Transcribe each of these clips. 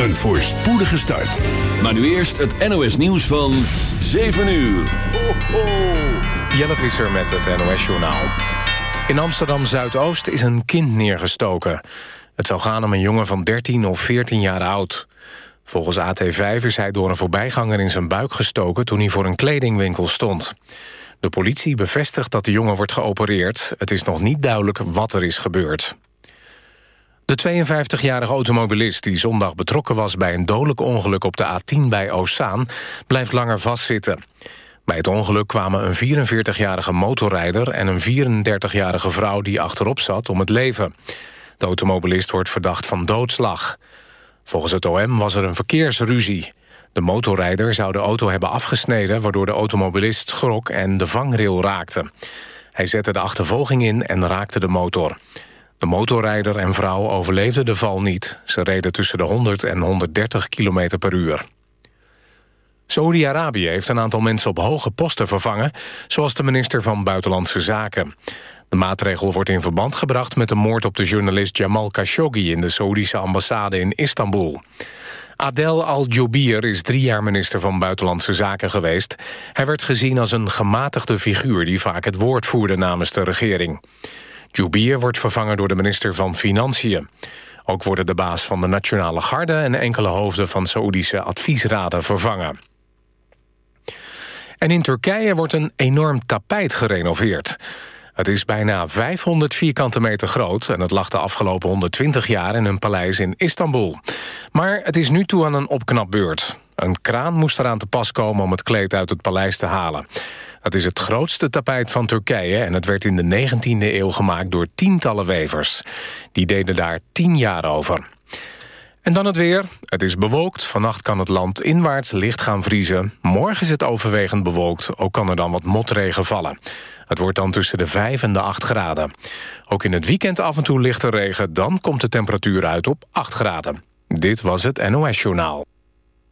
Een voorspoedige start. Maar nu eerst het NOS nieuws van 7 uur. Ho, ho. Jelle Visser met het NOS-journaal. In Amsterdam-Zuidoost is een kind neergestoken. Het zou gaan om een jongen van 13 of 14 jaar oud. Volgens AT5 is hij door een voorbijganger in zijn buik gestoken... toen hij voor een kledingwinkel stond. De politie bevestigt dat de jongen wordt geopereerd. Het is nog niet duidelijk wat er is gebeurd. De 52-jarige automobilist die zondag betrokken was... bij een dodelijk ongeluk op de A10 bij Oostzaan... blijft langer vastzitten. Bij het ongeluk kwamen een 44-jarige motorrijder... en een 34-jarige vrouw die achterop zat om het leven. De automobilist wordt verdacht van doodslag. Volgens het OM was er een verkeersruzie. De motorrijder zou de auto hebben afgesneden... waardoor de automobilist schrok en de vangrail raakte. Hij zette de achtervolging in en raakte de motor. De motorrijder en vrouw overleefden de val niet. Ze reden tussen de 100 en 130 km per uur. Saudi-Arabië heeft een aantal mensen op hoge posten vervangen... zoals de minister van Buitenlandse Zaken. De maatregel wordt in verband gebracht met de moord op de journalist Jamal Khashoggi... in de Saoedische ambassade in Istanbul. Adel Al-Jobier is drie jaar minister van Buitenlandse Zaken geweest. Hij werd gezien als een gematigde figuur... die vaak het woord voerde namens de regering. Jobier wordt vervangen door de minister van Financiën. Ook worden de baas van de Nationale Garde... en enkele hoofden van Saoedische adviesraden vervangen. En in Turkije wordt een enorm tapijt gerenoveerd. Het is bijna 500 vierkante meter groot... en het lag de afgelopen 120 jaar in een paleis in Istanbul. Maar het is nu toe aan een opknapbeurt. Een kraan moest eraan te pas komen om het kleed uit het paleis te halen. Het is het grootste tapijt van Turkije... en het werd in de 19e eeuw gemaakt door tientallen wevers. Die deden daar tien jaar over. En dan het weer. Het is bewolkt. Vannacht kan het land inwaarts licht gaan vriezen. Morgen is het overwegend bewolkt. Ook kan er dan wat motregen vallen. Het wordt dan tussen de 5 en de 8 graden. Ook in het weekend af en toe lichte regen. Dan komt de temperatuur uit op 8 graden. Dit was het NOS Journaal.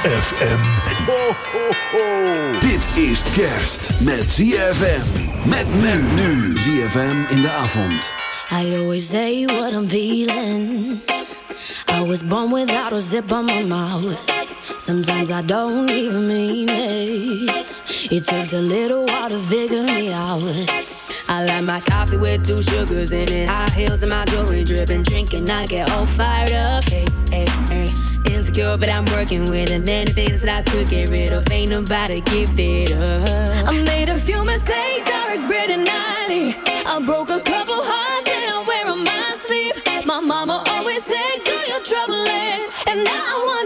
ZFM. Ho, ho, ho. Dit is kerst met ZFM. Met men nu. ZFM in de avond. I always say what I'm feeling. I was born without a zip on my mouth. Sometimes I don't even mean it. It takes a little while to figure me out. I like my coffee with two sugars in it. High heels and my jewelry dripping. Drinking, I get all fired up. Hey, hey, hey. Insecure, but I'm working with it. Many things that I could get rid of. Ain't nobody give it up. I made a few mistakes, I regret it nightly. I broke a couple hearts and I wear on my sleeve. My mama always said, do your trouble. And now I wonder,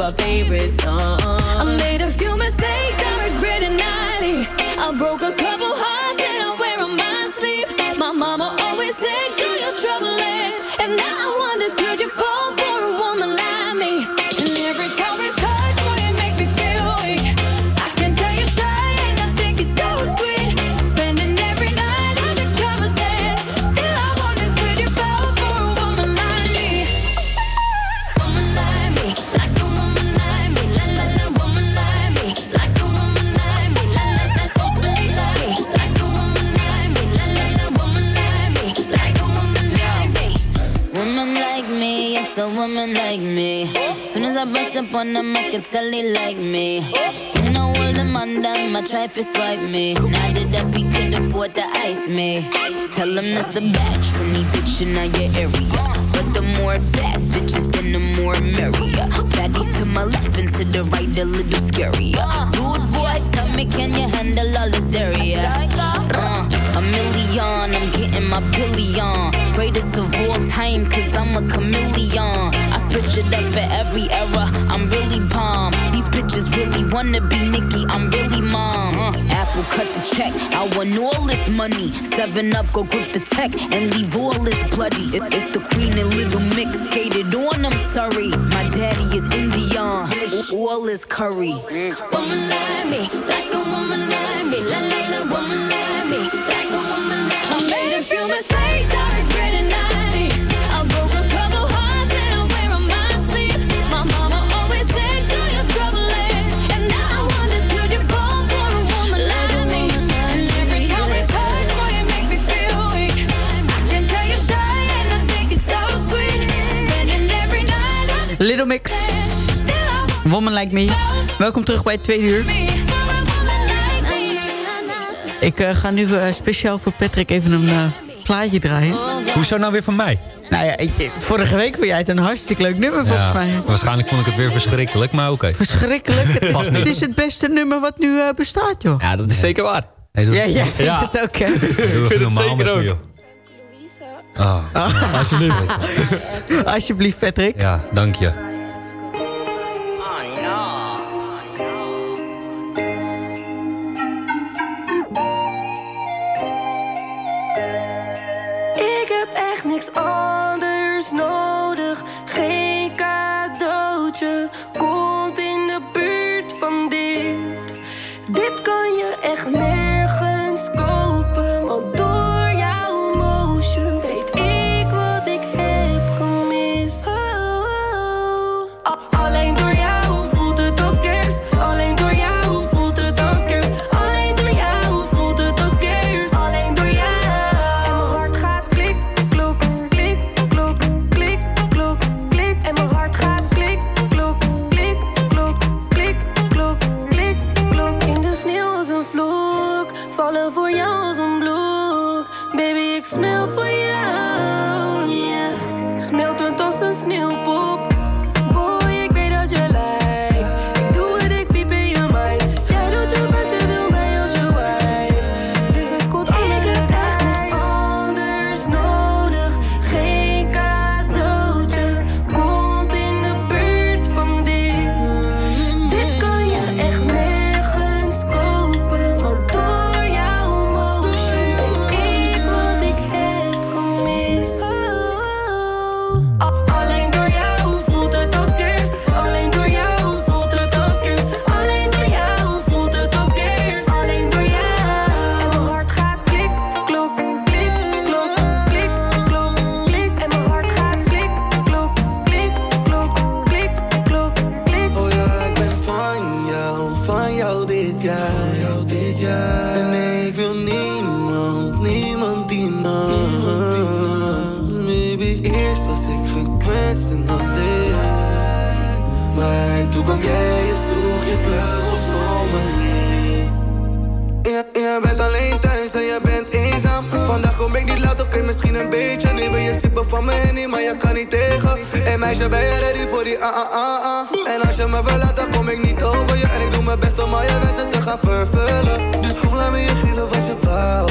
a favorite song. Up on them, I can tell they like me. You know all them on them, I try to swipe me. Now that up, could afford to ice me. Tell him that's a batch for me, bitch, in your area. But the more bad bitches, then the more merrier. Baddies to my left and to the right, a little scarier. Dude, boy, tell me, can you handle all this dairy? Uh, a million, I'm getting my billion. Greatest of all time, cause I'm a chameleon. It up for every era, I'm really bomb. These bitches really wanna be Nicki, I'm really mom. Uh, Apple cut the check, I want all this money. Seven up, go grip the tech and leave all this bloody. It- it's the queen and little mix skated on, I'm sorry. My daddy is Indian, all is curry. Woman like me, like Mix. Woman Like Me. Welkom terug bij het tweede uur. Ik eh, ga nu eh, speciaal voor Patrick even een eh, plaatje draaien. Hoezo nou weer van mij? Nou ja, ik, vorige week vond jij het een hartstikke leuk nummer volgens Ja, mij. Waarschijnlijk vond ik het weer verschrikkelijk, maar oké. Verschrikkelijk. Vast niet. Het is het beste nummer wat nu eh, bestaat, joh. Ja, dat is zeker waar. Hey, Ja, jij vindt het ook, hè? Doe even normaal met me, joh. Oh, Alsjeblieft. Alsjeblieft, Patrick. Ja, dank je. Meisje, ben je ready voor die ah ah ah ah? En als je me verlaat, dan kom ik niet over je. En ik doe mijn best om al je wensen te gaan vervullen. Dus kom laat me je gielen wat je wou,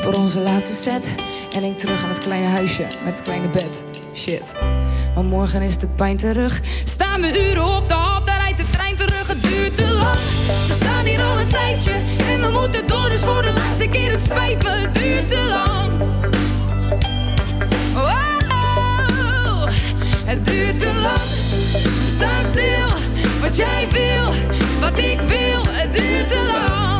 voor onze laatste set. En denk terug aan het kleine huisje met het kleine bed. Shit. Maar morgen is de pijn terug. Staan we uren op de hal, daar rijdt de trein terug. Het duurt te lang. We staan hier al een tijdje. En we moeten door, dus voor de laatste keer. Het spijt me, het duurt te lang. Wow, het duurt te lang. Sta stil, wat jij wil, wat ik wil. Het duurt te lang.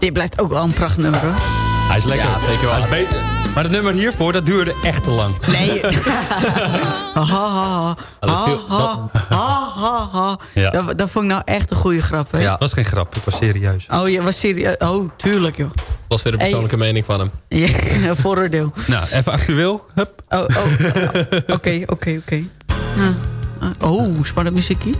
Dit blijft ook wel een prachtnummer hoor. Hij is lekker. Ja, zeker wel. Hij is beter. Maar het nummer hiervoor, dat duurde echt te lang. Nee. ha, ha, ha, Dat is ha, veel- ha, ha, ha, ha. Ja. Dat, dat vond ik nou echt een goede grap, hè? Ja. Het was geen grap, ik was serieus. Oh, je was serieus? Oh, tuurlijk, joh. Dat was weer de persoonlijke mening van hem. Ja, vooroordeel. Nou, even actueel. Hup. Oh, oh. Oké, oké, oké. Ja. Oh, spannend muziekje.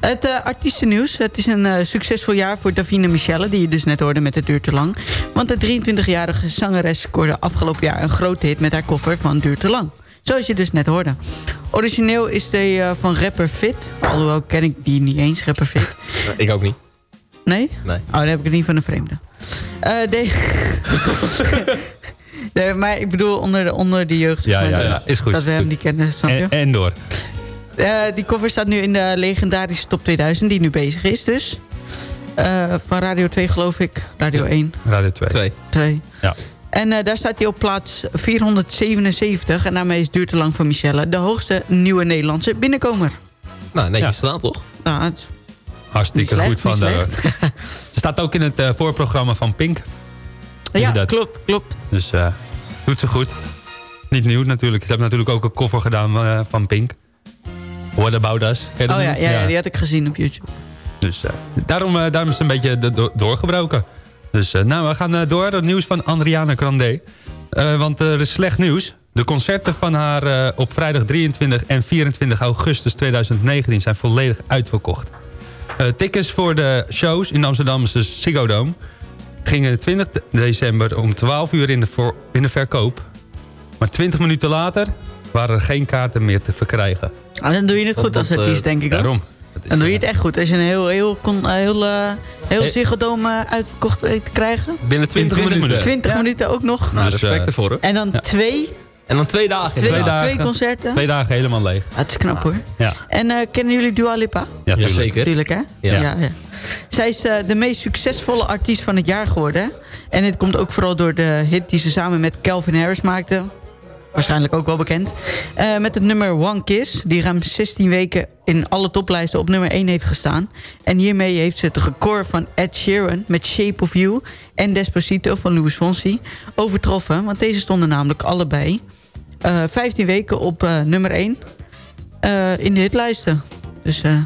Het eh, artiestennieuws. Het is een eh, succesvol jaar voor Davine Michelle... die je dus net hoorde met Het Duurt Te Lang. Want de 23-jarige zangeres scoorde afgelopen jaar... een grote hit met haar cover van Duurt Te Lang. Zoals je dus net hoorde. Origineel is die eh, van rapper Fit. Alhoewel ken ik die niet eens, rapper Fit. Ik ook niet. Nee? Nee. Oh, dan heb ik het niet van een vreemde. De... nee, maar ik bedoel onder de, onder de jeugd. Ja, ja, ja, is goed. Dat we hem niet kennen, snap je? En, en door. Eh, die cover staat nu in de legendarische top 2000, die nu bezig is dus. Eh, van Radio 2 geloof ik. Radio 1. Radio 2. Twee. 2. Ja. En eh, daar staat hij op plaats 477. En daarmee is Duurt te lang van Michelle. De hoogste nieuwe Nederlandse binnenkomer. Nou, netjes Ja. gedaan toch? Nou, het is Hartstikke goed van de... Ze staat ook in het voorprogramma van Pink. ja, klopt, klopt. Dus eh, doet ze goed. Niet nieuw natuurlijk. Ze hebben natuurlijk ook een cover gedaan eh, van Pink. What About Us. Oh ja, ja, ja, die had ik gezien op YouTube. Dus eh, daarom, eh, daarom is het een beetje do- do- doorgebroken. Dus eh, nou, we gaan door. Het nieuws van Adriana Grande. Want er is slecht nieuws. De concerten van haar op vrijdag 23 en 24 augustus 2019 zijn volledig uitverkocht. Tickets voor de shows in Amsterdamse Ziggo Dome gingen 20 december om 12 uur in de, in de verkoop. Maar 20 minuten later waren er geen kaarten meer te verkrijgen. Ah, dan doe je het goed als Dat, eh, artiest, denk ik. Daarom. Dan doe je het echt goed. Als je een heel, heel, kon, eh, heel, eh, heel. Ziggo eh, uitverkocht weet te krijgen. Binnen 20, minuten. 20 Ja. minuten ook nog. Nou, Dus, respect eh, ervoor hoor. En dan twee, En dan twee dagen. twee, inderdaad. twee concerten. Twee dagen helemaal leeg. Ah, het is knap hoor. Ja, En eh, kennen jullie Dua Lipa? ja, tuurlijk. Jazeker. Natuurlijk hè? Ja. ja. Zij is eh, de meest succesvolle artiest van het jaar geworden. hè? En dit komt ook vooral door de hit die ze samen met Calvin Harris maakte. Waarschijnlijk ook wel bekend. Eh, met het nummer One Kiss. Die ruim 16 weken in alle toplijsten op nummer 1 heeft gestaan. En hiermee heeft ze het record van Ed Sheeran met Shape of You... en Despacito van Louis Fonsi overtroffen. Want deze stonden namelijk allebei eh 15 weken op eh, nummer 1 eh, in de hitlijsten. Dus eh,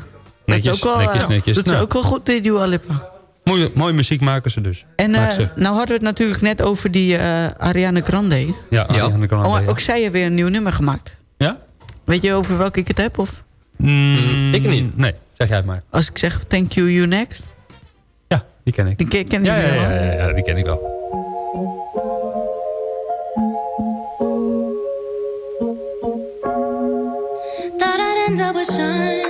dat is ook wel, netjes, eh, netjes. Is Nou. ook wel goed, die Dua Lipa. Mooie, mooie muziek maken ze dus. En eh, ze. nou hadden we het natuurlijk net over die eh Ariana Grande. Ja, Ariana Grande, Oh, ja. ook zij heeft weer een nieuw nummer gemaakt. Ja? Weet je over welke ik het heb? Of Mm, ik niet. Nee, zeg jij het maar. als ik zeg Thank You, You Next? Ja, die ken ik. Die ken, ken Ja, wel? ja, ja, ja, die ken ik wel. Thought I'd end up with Sean,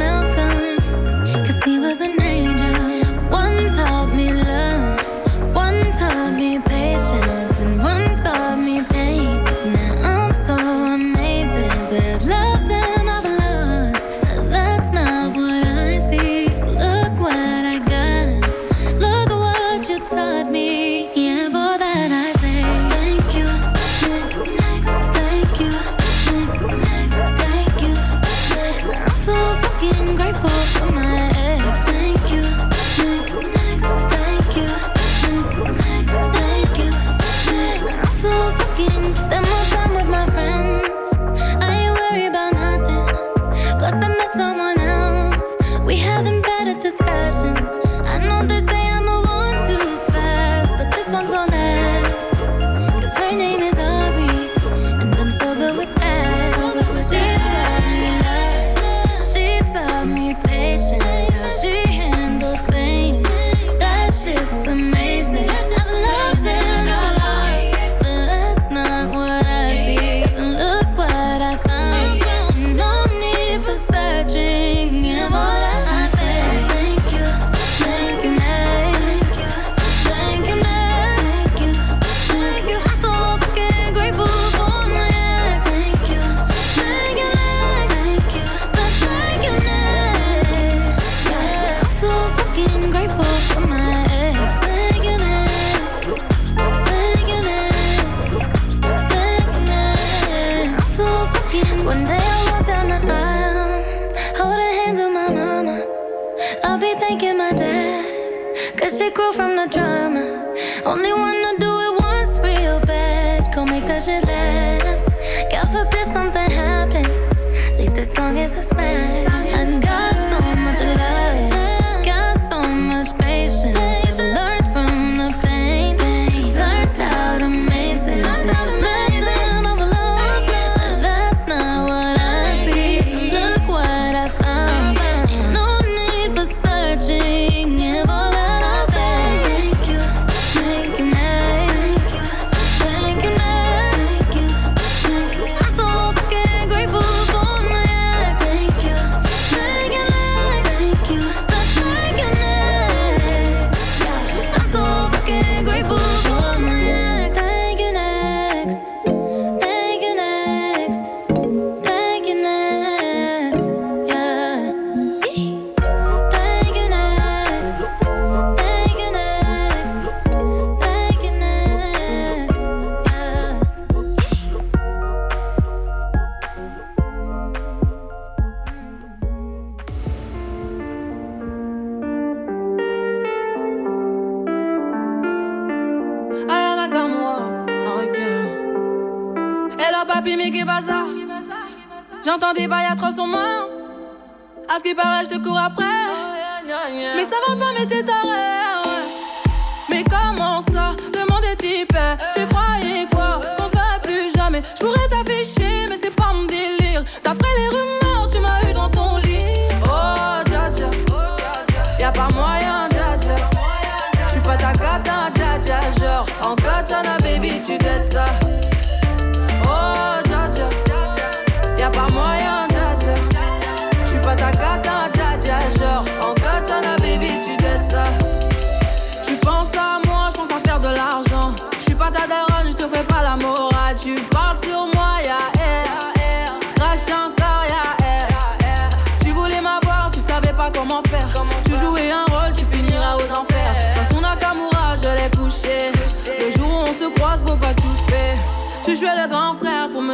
je te cours après. Mais ça va pas, mais t'es taré. Mais comment ça Demandez type, hey. tu croyais quoi? Hey. Qu'on se verrait plus jamais. Je pourrais t'afficher, mais c'est pas mon délire. D'après les rumeurs, tu m'as eu dans ton lit. Oh, dja dja. Y'a pas moyen, dja dja. J'suis pas ta cata, dja dja. Genre, en katana, baby, tu t'aides ça.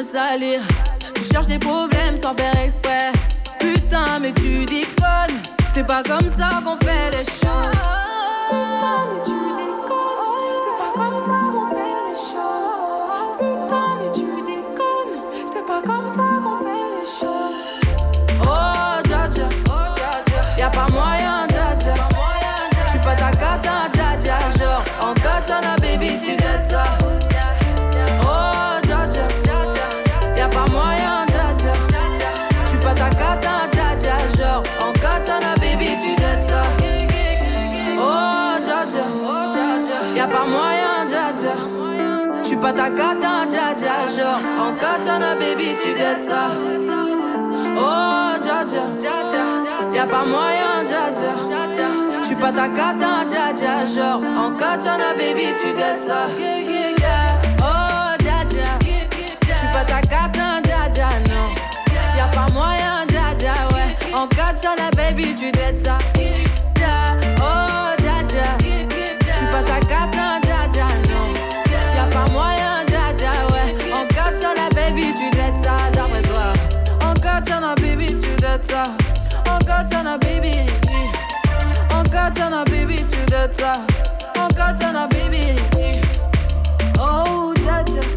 salir. Tu cherches des problèmes sans faire exprès. Putain, mais tu déconnes. C'est pas comme ça qu'on fait les choses. Putain, mais tu déconnes. C'est pas comme ça qu'on fait les choses. Putain, mais tu déconnes. C'est pas comme ça qu'on fait les choses. I got down Jaja genre En katana baby tu dettes ça. Oh Jaja Y'a pas moyen Jaja J'suis pas ta katana Jaja genre En katana baby tu dettes ça. Oh Jaja. J'suis pas ta katana non. Y'a pas moyen Jaja ouais. En katana baby tu dettes ça. Oh Jaja. J'suis pas ta katana tu dettes ça d'après toi. Encore t'en as baby, tu dettes ça. Encore t'en as baby. Encore t'en as baby, tu dettes ça. Encore t'en as baby. Oh, tata.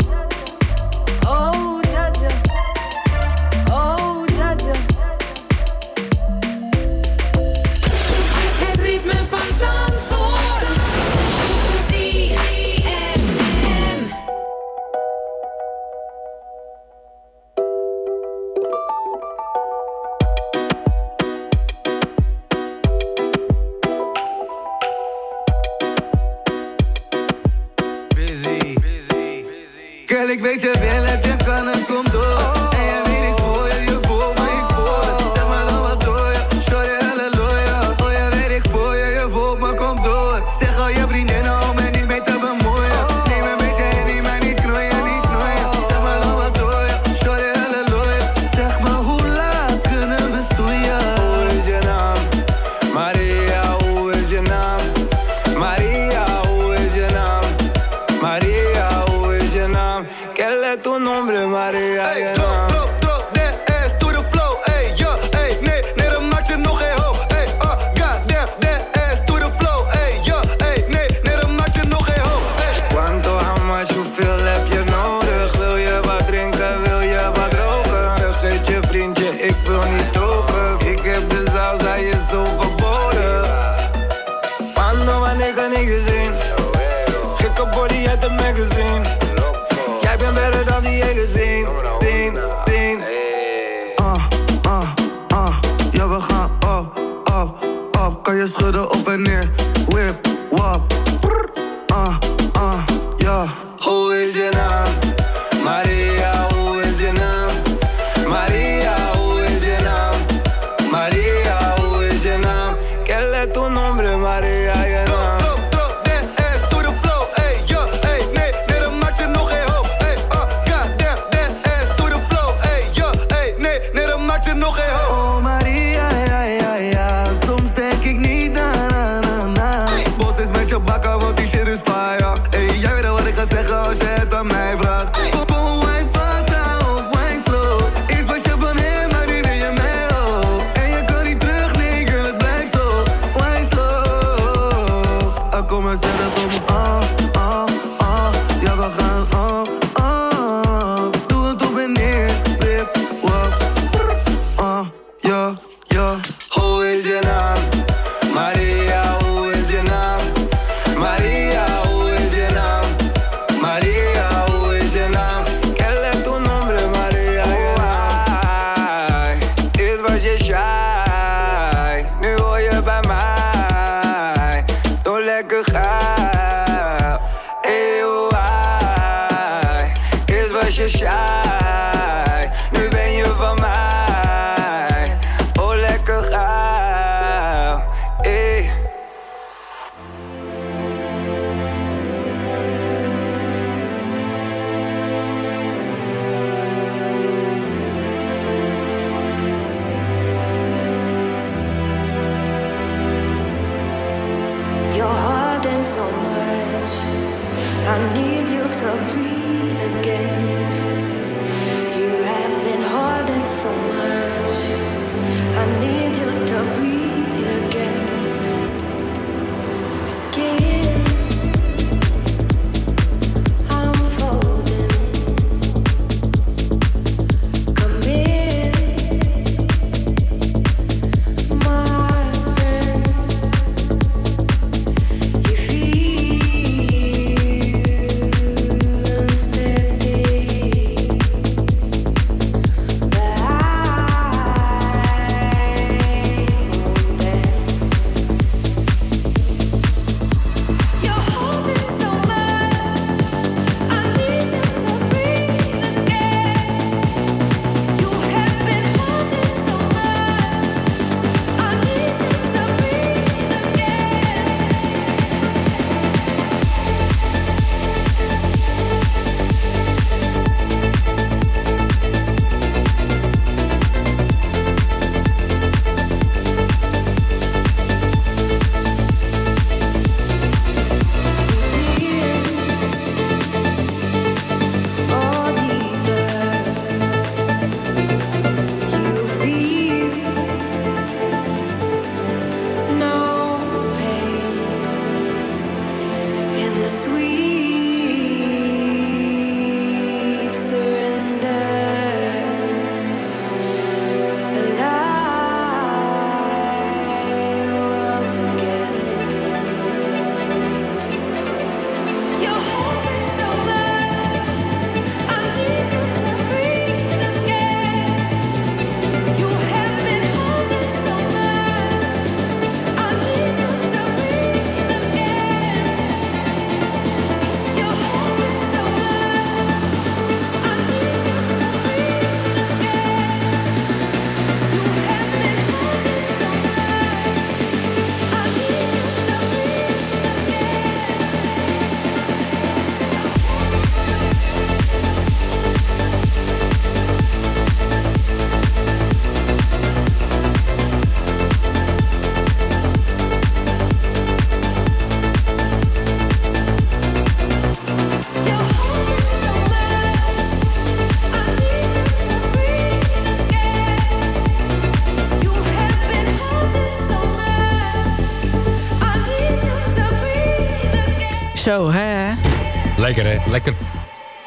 Lekker, hè? Lekker.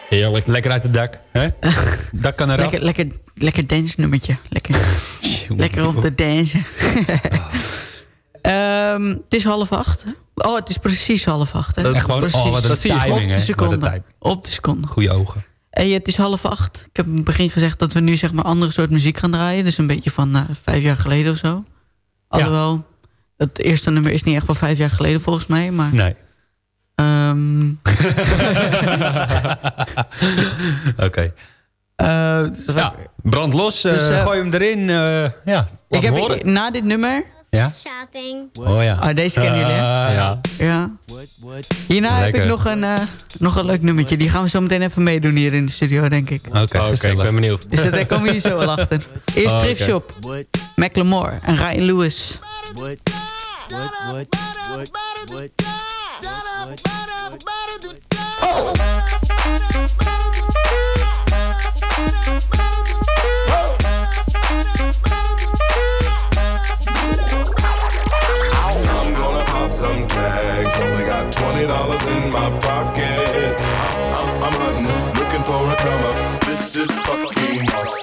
Heerlijk. Lekker uit het dak. Hè? dak kan eraf. Lekker, lekker, lekker dance nummertje. Lekker, lekker op de dansen. Ehm, het is half acht. Oh, het is precies half acht. Hè? Echt gewoon- precies. oh, wat een timing, Op de seconde. Op de seconde. Goeie ogen. En het is half acht. Ik heb in het begin gezegd dat we nu zeg maar andere soort muziek gaan draaien. Dus een beetje van nou, vijf jaar geleden of zo. Alhoewel, het eerste nummer is niet echt van vijf jaar geleden volgens mij. Maar, Nee. Ehm, Oké. eh, Ja, brand los. eh, Dus, eh, gooi hem erin. eh, ja, ik heb na dit nummer... Ja? Oh ja. Oh, deze kennen jullie, hè? Ah, ja. Ja. Hierna heb ik nog een, eh, nog een leuk nummertje. Die gaan we zo meteen even meedoen hier in de studio, denk ik. Oké, Oké, ik ben benieuwd. Dus daar komen we hier zo wel achter. Eerst Oh, Thrift. Shop, Macklemore en Ryan Lewis. I'm gonna pop some tags. Only got twenty dollars in my pocket.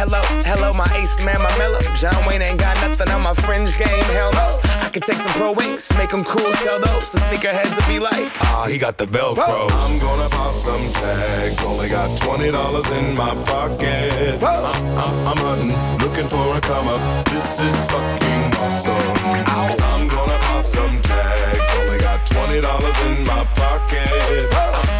Hello, hello, my ace man, my mellow. John Wayne ain't got nothing on my fringe game. Hell no. I could take some pro wings, make them cool, sell those. The sneakerheads will be like, ah, he got the Velcro. I'm gonna pop some tags. Only got twenty dollars in my pocket. I'm, I'm, uh, uh, I'm hunting, looking for a come up. This is fucking awesome. I'm gonna pop some tags. Only got twenty dollars in my pocket. I'm,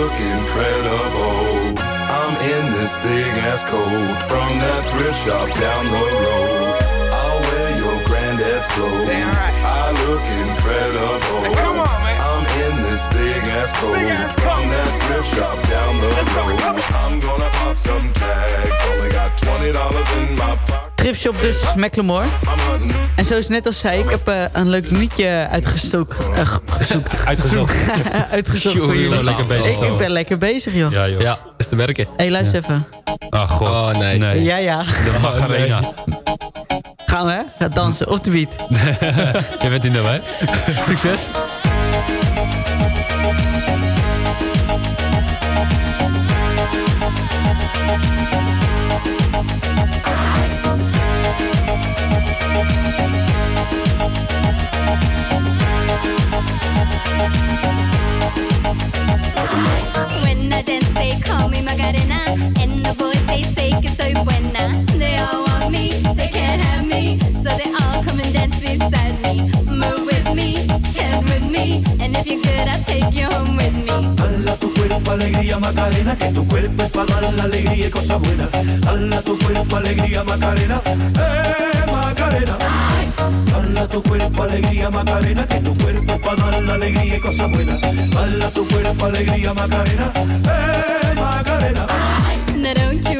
look incredible. I'm in this big ass coat from that thrift shop down the road. I'll wear your granddad's clothes. I look incredible. come on, man. I'm in this big ass coat from that thrift shop down the road. I'm gonna pop some tags. Only got twenty dollars in my pocket. Thriftshop dus, Macklemore. En zoals net al zei, ik heb eh, een leuk liedje uitgestoken. eh, ge- gezoekt. Uitgezocht. Uitgezocht voor jullie. lekker bezig, ik, ben lekker bezig, joh. Ja, joh. Ja, is te werken. Hé, hey, luister even. Ach, god. Oh, nee. Ja, ja. De Macarena. Gaan we, hè? Gaan dansen op de beat. Je bent in de hè? Succes. When I dance, they call me Macarena. And the boys, they say que soy buena. They all want me, they can't have me. So they all come and dance beside me. Move with me, chant with me. And if good, I'll take you home with me. Tu cuerpo, alegría, Macarena, que tu cuerpo es para dar la alegría y cosas buenas. Hala tu cuerpo, alegría, Macarena, eh, Macarena. Hala tu cuerpo, alegría, Macarena, que tu cuerpo es para dar la alegría y cosas buenas. Hala tu cuerpo, alegría, Macarena, eh, Macarena. Now don't you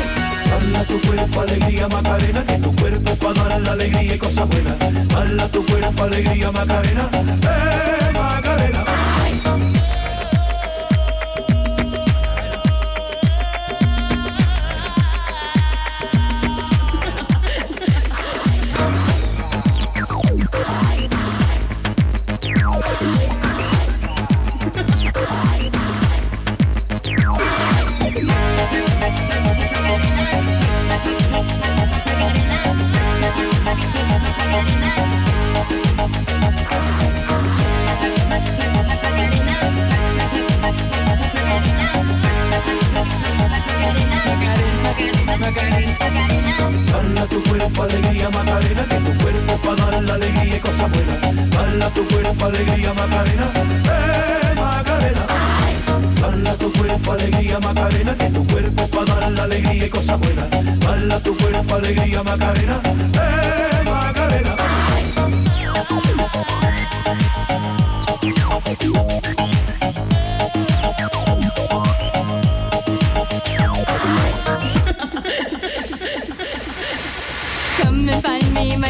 Hala tu cuerpo, alegría, Macarena, que tu cuerpo para dar la alegría y cosas buenas. Hala tu cuerpo, alegría, Macarena, eh. Macarena. Cuerpo alegría Macarena, que tu cuerpo para dar la alegría y cosas buenas. Dala tu cuerpo alegría Macarena, eh Macarena. Dala tu cuerpo alegría Macarena, que tu cuerpo para dar la alegría y cosas buenas. Dala tu cuerpo alegría Macarena, eh Macarena. Come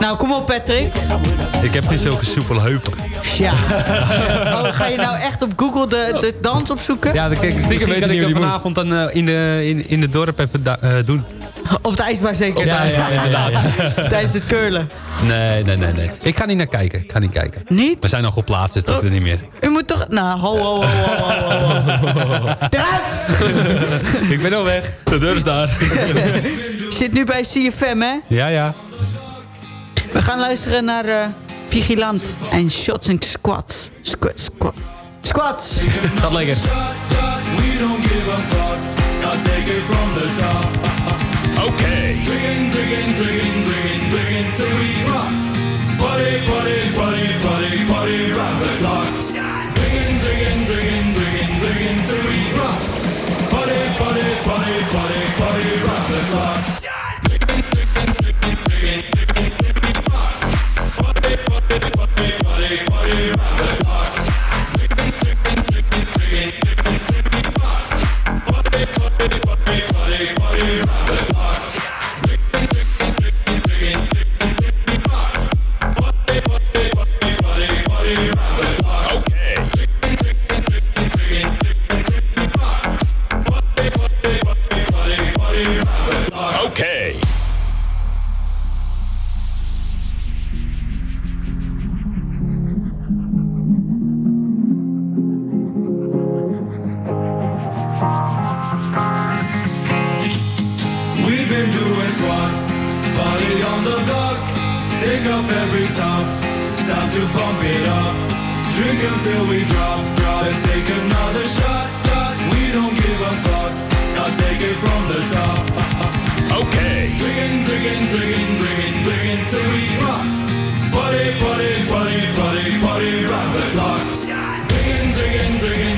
Nou, kom op Patrick. Ik heb niet zulke soepele heupen. Ja. Oh, ga je nou echt op Google de, de dans opzoeken? Ja, dan kijk, misschien kan ik hem vanavond dan eh, in, de, in, in het dorp even eh, doen. Op de ijsbaan zeker. Ja, ja, ja, ja, ja. Tijdens het curlen. Nee, nee, nee, nee. Ik ga niet naar kijken. Ik ga niet kijken. Niet? We zijn nog op plaats, dus dat hoeft niet meer. U moet toch... Nou, ho, ho, ho, ho, ho, ho. Eruit! ik ben al weg. De deur is daar. Zit nu bij CFM, hè? ja, ja. We gaan luisteren naar eh, Vigilant en Shots and Squats. Squat, squat. Squats! Gaat lekker. We don't give a fuck. Now take it from the top. Okay. Driggin', driggin', driggin', driggin', driggin' till we rock. Party, party, round on the block. Take off every top, time to pump it up. Drink until we drop, drop. Then take another shot, shot. We don't give a fuck. Now take it from the top. Okay. Drinking, drinking, drinking, drinking, drinking till we rock. Party, party, party, party, party round the clock. Drinking, drinking, drinking, drinking, drinking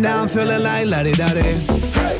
now I'm feeling like la di da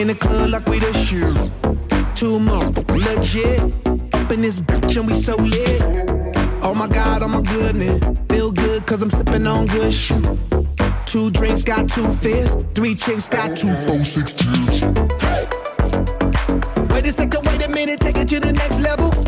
In the club like we the shoe. Two more legit. Up in this bitch and we so lit. Oh my god, oh my goodness. Feel good cause I'm sipping on good shit. Two drinks got two fists. Three chicks got two, four, six tears. Hey. Wait a second, wait a minute, take it to the next level.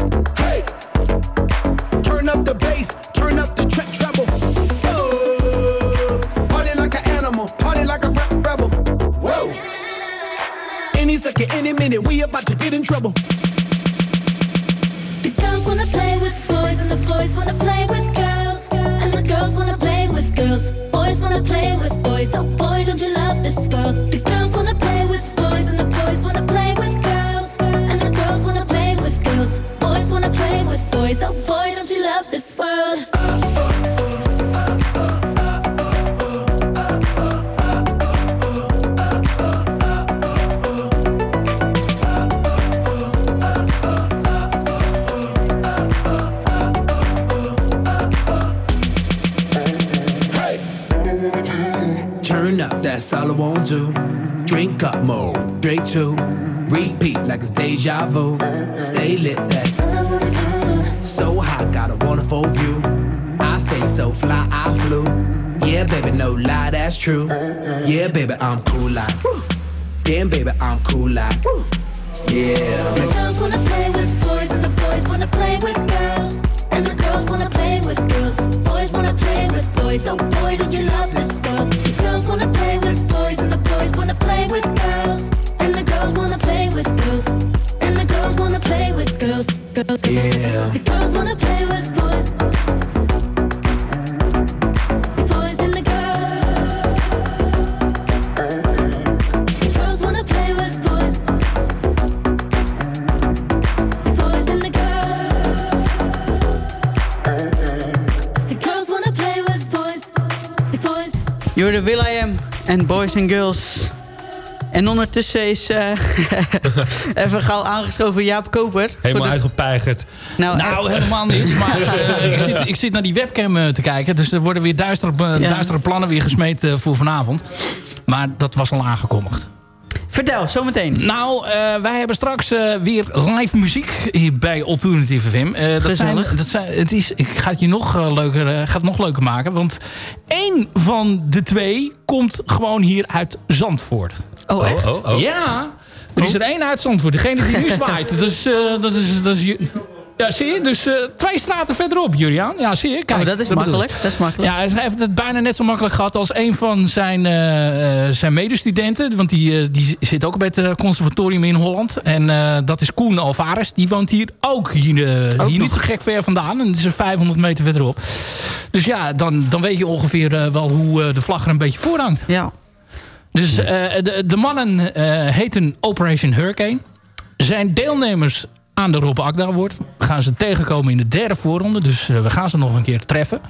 Cool like. woo. Yeah. The girls wanna play with boys and the boys wanna play with girls. And the girls wanna play with girls. Boys wanna play with boys. Oh boy, don't you love this en Boys and Girls. En ondertussen is eh, even gauw aangeschoven Jaap Koper. Helemaal de- uitgepeigerd. Nou, Nou, eh, helemaal niet. Maar eh, ik, zit, ik zit naar die webcam te kijken. Dus er worden weer duistere, Ja. duistere plannen weer gesmeed voor vanavond. Maar dat was al aangekondigd. Vertel, zometeen. Nou, eh, wij hebben straks eh, weer live muziek hier bij Alternative FM. Eh, dat zijn, dat zijn, het is, ik ga het je nog, leuker, eh, ga het nog leuker maken. Want één van de twee komt gewoon hier uit Zandvoort. Oh, echt? Oh, oh. Ja, er is er één uit Zandvoort. Degene die nu zwaait. Dus, eh, dat is, dat is, je- ja, zie je? Dus eh, twee straten verderop, Julian. Ja, zie je? Kijk, Oh, dat is makkelijk. Dat is makkelijk. Ja, hij heeft het bijna net zo makkelijk gehad als een van zijn, eh, eh, zijn medestudenten. Want die, die zit ook bij het conservatorium in Holland. En dat is Koen Alvarez. Die woont hier ook hier, hier niet zo gek ver vandaan. En dat is er 500 meter verderop. Dus ja, dan, dan weet je ongeveer wel hoe de vlag er een beetje voor hangt. Ja. Dus de, de mannen heten Operation Hurricane. Zijn deelnemers aan de Rob Akda wordt. Gaan ze tegenkomen in de derde voorronde. Dus we gaan ze nog een keer treffen.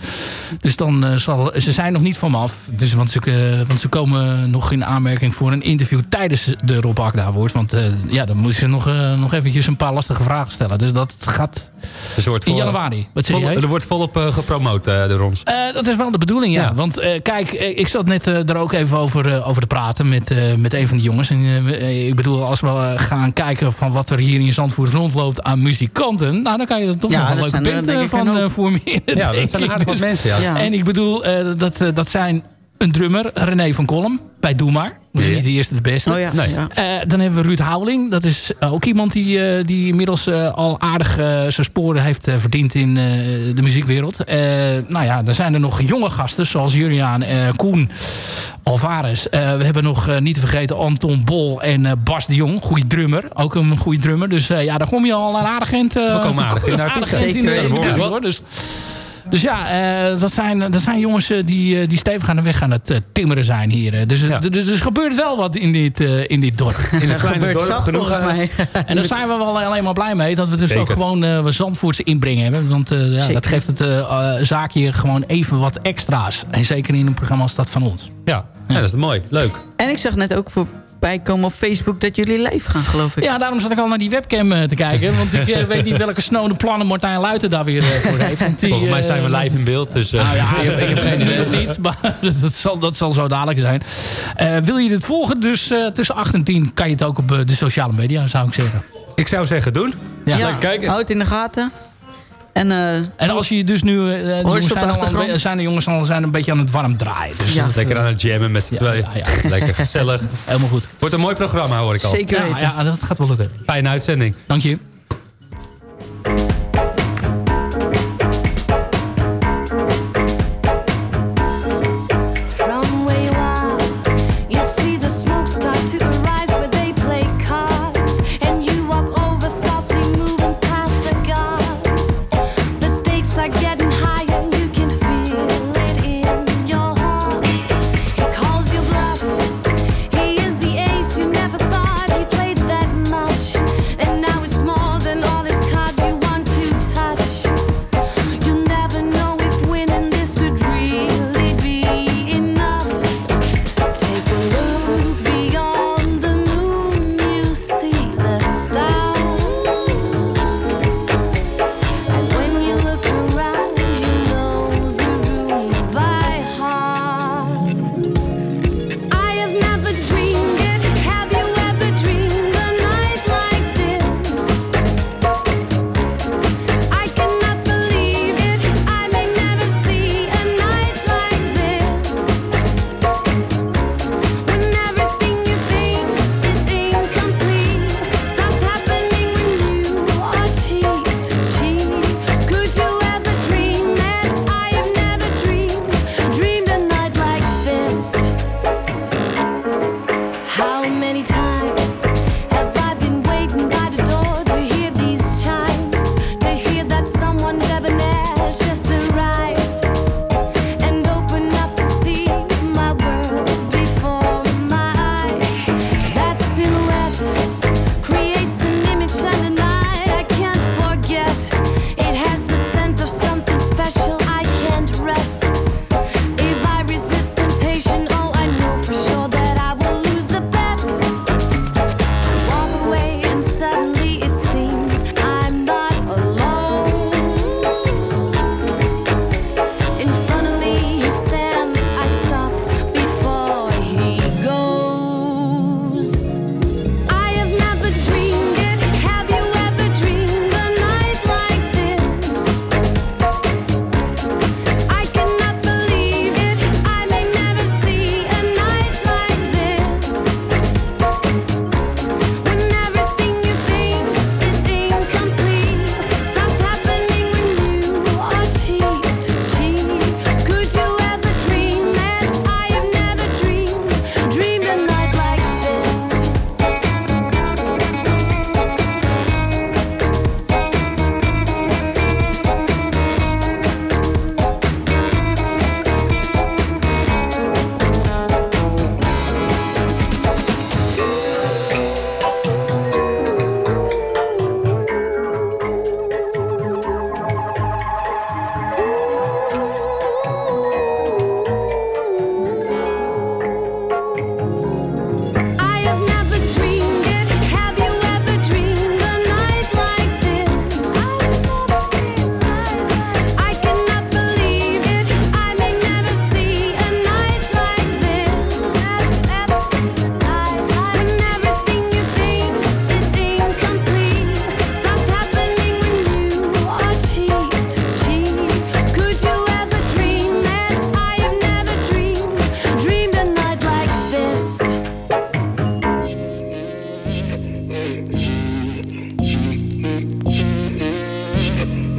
Dus dan zal... Ze zijn nog niet van me af. Dus, want, ze, want ze komen nog in aanmerking voor een interview tijdens de Rob Akda wordt. Want ja, dan moeten ze nog, nog eventjes een paar lastige vragen stellen. Dus dat gaat in januari. Wat zeg jij? Er wordt volop gepromoot door ons. dat is wel de bedoeling, ja. Want kijk, ik zat net er ook even over, over te praten met, met een van die jongens. En, ik bedoel, als we gaan kijken van wat er hier in Zandvoort rondloopt aan muzikanten... nou, dan kan je er toch Ja, nog een leuke band denk ik, van een eh, formeren. Ja, dat zijn aardig wat mensen, ja. Ja. En ik bedoel, eh, dat, dat zijn een drummer, René van Kolm, bij Doe Maar. Dat is niet de eerste, de beste. Oh ja, Nee. ja. Eh, dan hebben we Ruud Houweling. Dat is ook iemand die, eh, die inmiddels eh, al aardig eh, zijn sporen heeft eh, verdiend in eh, de muziekwereld. Eh, nou ja, er zijn er nog jonge gasten zoals Juliaan, eh, Koen, Alvarez. Eh, we hebben nog eh, niet te vergeten Anton Bol en eh, Bas de Jong. Goeie drummer. Ook een goede drummer. Dus eh, ja, daar kom je al een aardig eind, eh, We komen aardig in de aardig in in Ja. hoor. Dus, ja, eh, dat, zijn, dat zijn jongens eh, die, eh, die stevig aan de weg aan het timmeren zijn hier. Dus, d- dus er gebeurt wel wat in dit, eh, in dit dorp. In Er gebeurt zat volgens mij. En daar zijn we wel alleen maar blij mee. Dat we dus Zeker. ook gewoon eh wat Zandvoortse inbreng hebben. Want eh, ja, dat geeft het zaakje gewoon even wat extra's. En zeker in een programma als dat van ons. Ja, ja dat is mooi. Leuk. En ik zag net ook voorbij komen op Facebook dat jullie live gaan, geloof ik. Ja, daarom zat ik al naar die webcam eh, te kijken. Want ik eh, weet niet welke snode plannen Martijn Luiten daar weer eh, voor heeft. Die, Volgens mij zijn we live in beeld. Dus, eh, Nou ja, ik heb, ik heb geen idee nog niet. Maar dat zal, dat zal zo dadelijk zijn. Eh, wil je dit volgen? Dus eh, tussen 8 en 10 kan je het ook op de sociale media, zou ik zeggen. Ik zou zeggen doen. Ja. Ja, kijken. houd het in de gaten. En, eh, En als je dus nu... eh, jongens op zijn, de al zijn de jongens al zijn een beetje aan het warm draaien. Dus Ja. Lekker aan het jammen met z'n tweeën. ja, ja. Lekker gezellig. Helemaal goed. Wordt een mooi programma hoor ik al. zeker Ja, ja, dat gaat wel lukken. Fijne uitzending. Dank je.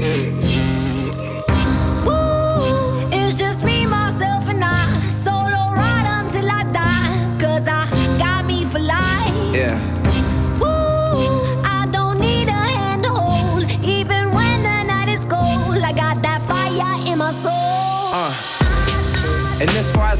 Yeah.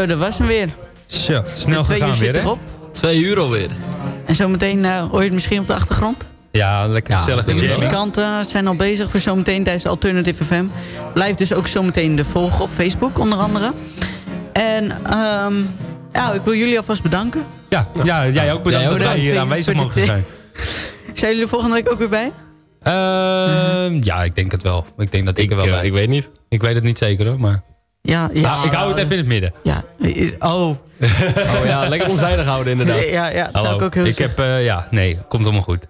Zo, dat was hem weer. Zo, snel twee gegaan uur weer, zit hè? erop. Twee uur alweer. En zometeen eh, hoor je het misschien op de achtergrond. Ja, lekker gezellig. De muzikanten zijn al bezig voor zometeen tijdens Alternative FM. Blijf dus ook zometeen de volgen op Facebook, onder andere. En ehm, ja, ik wil jullie alvast bedanken. Ja, ja, jij ook bedankt Jij ook dat wij hier aanwezig mogen zijn. Zijn jullie er volgende week ook weer bij? Ehm, ja, ik denk het wel. Ik denk dat ik, er wel eh, bij. ik weet niet. Ik weet het niet zeker hoor, maar... Ja, ja. Nou, ik hou het even in het midden. Ja, oh. Oh ja, lekker onzijdig houden inderdaad. Ja, ja, dat zou ik ook heel ik zeggen. heb, eh, ja, nee, komt allemaal goed.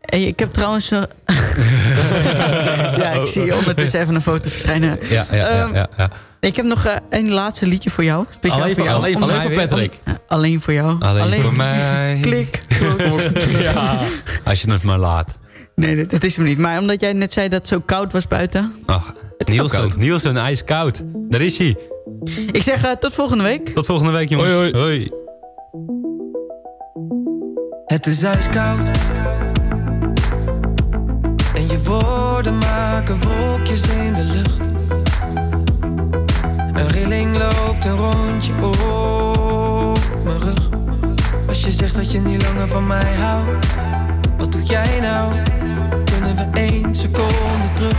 Hey, ik heb trouwens... eh, ja, ik zie ondertussen even een foto verschijnen. Ja, ja, ja, Ehm, ja, ja. Ik heb nog eh, een laatste liedje voor jou. Speciaal Alleen voor jou. alleen voor? Patrick. om- alleen voor jou. Alleen voor mij. Klik. ja, als je het maar laat. Nee, nee, dat is hem niet. Maar omdat jij net zei dat het zo koud was buiten. Ach, Nielsen, Nielsen, ijskoud. Daar is hij. Ik zeg eh, tot volgende week. Tot volgende week, jongens. Hoi, hoi. Het is ijskoud En je woorden maken wolkjes in de lucht Een rilling loopt een rondje op mijn rug Als je zegt dat je niet langer van mij houdt Wat doe jij nou? Kunnen we één seconde terug?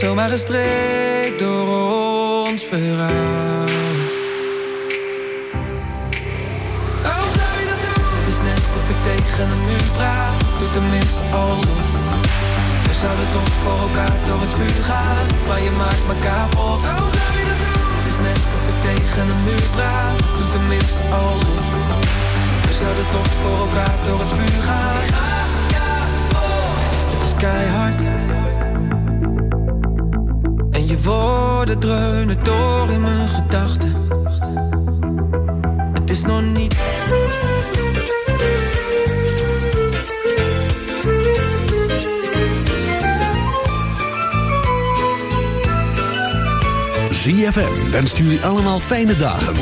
Zomaar gestreekt door ons verhaal. Waarom zou je dat doen? Het is net of ik tegen een muur praat. Doe tenminste alsof. We zouden toch voor elkaar door het vuur gaan. Maar je maakt me kapot. Waarom zou je dat doen? Het is net of ik tegen een muur praat. Doe tenminste alsof. We zouden toch voor elkaar door het vuur gaan. Het is keihard. Je woorden dreunen door in mijn gedachten. Het is nog niet. ZFM wenst jullie allemaal fijne dagen.